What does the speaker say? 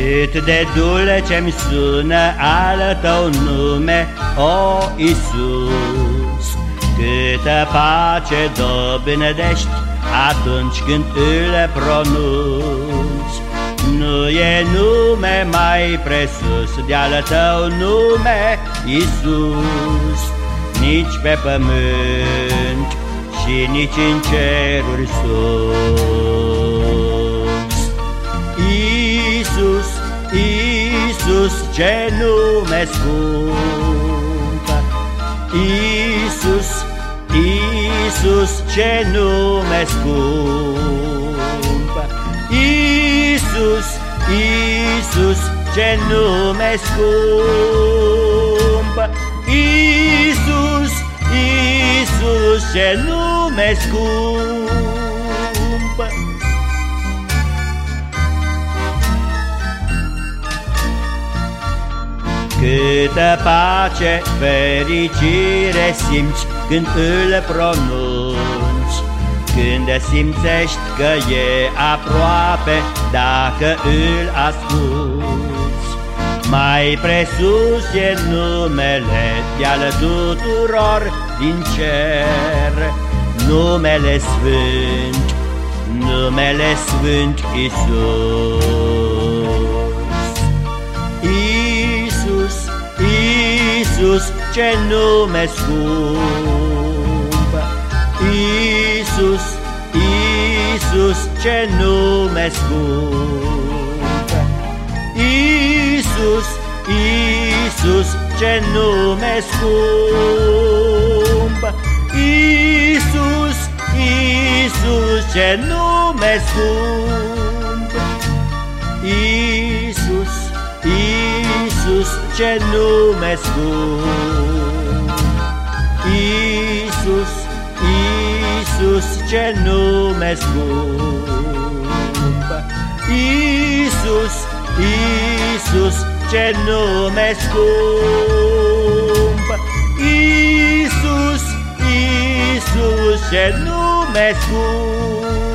Cât de dulce-mi sună al tău nume, o Iisus. Câtă pace dobândești atunci când îl pronunți. Nu e nume mai presus de-al tău nume, Iisus. Nici pe pământ și nici în ceruri sus Iisus, Iisus, ce nume scump. Iisus, Iisus, ce nume scump. Iisus, Iisus, ce nume scump. Iisus, Iisus, ce nume scump Câtă pace, fericire simți când îl pronunți. Când simțești că e aproape dacă îl asculți. Mai presus e numele de-al tuturor din cer. Numele Sfânt, numele Sfânt Iisus. Iisus, ce nume scump. Iisus, Iisus, ce nume scump. Iisus, Iisus, ce nume scump. Iisus, Iisus, ce nume scump. Iisus, Iisus, ce nume scump. Iisus, Iisus, ce nume scump. Iisus, Iisus, ce nume scump. Iisus, Iisus, ce nume scump